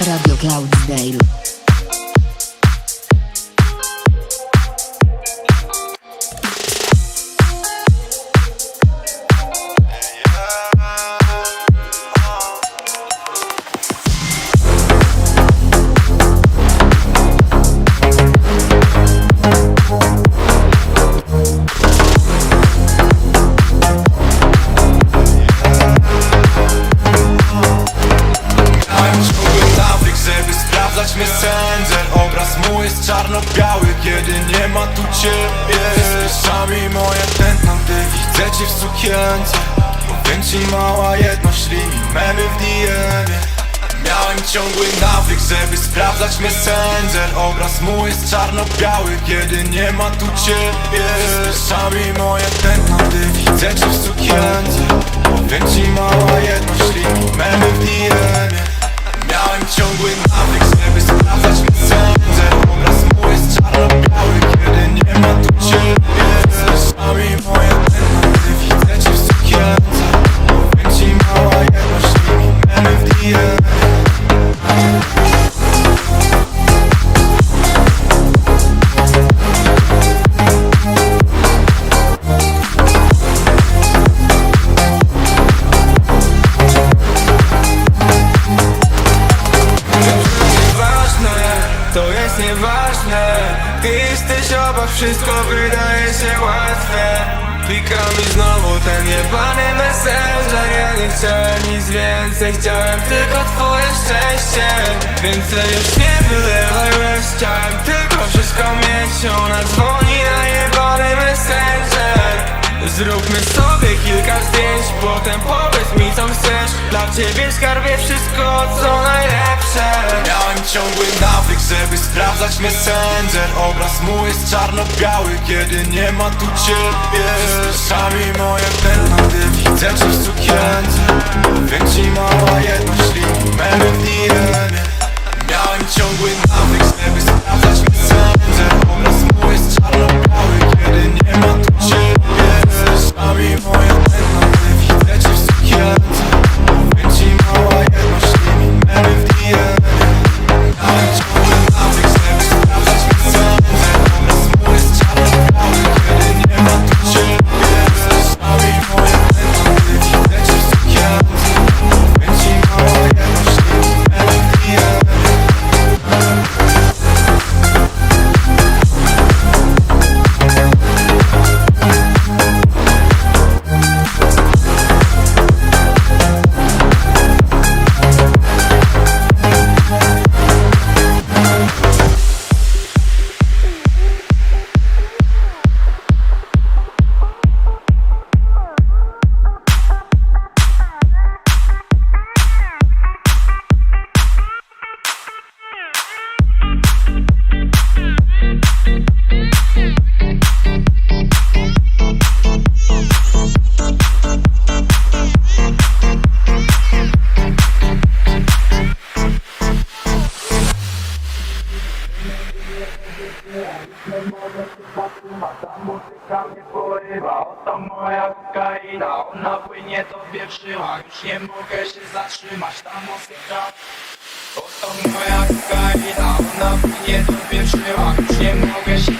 Radio Cloud Dale. Sprawdzać mnie sędzer Obraz mój jest czarno-biały Kiedy nie ma tu ciebie. Spieszami moje tętno Ty widzę cię w sukience. Powiem ci mała jedność Link memy w dm Miałem ciągły nawyk Żeby sprawdzać mnie sędzer Obraz mój jest czarno-biały Kiedy nie ma tu ciebie. spieprzyła Już nie mogę się zatrzymać, ta mocno gra Oto moja kokaina, ona mnie dopieprzyła Już nie mogę się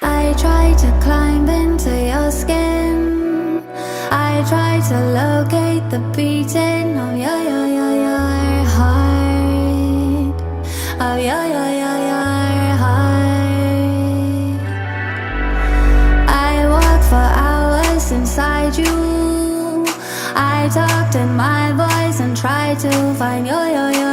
I try to climb into your skin. I try to locate the beating of your, your, your, your heart. Of your, your, your, your heart. I walk for hours inside you. I talked in my voice and tried to find your, your, your.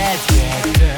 Let's get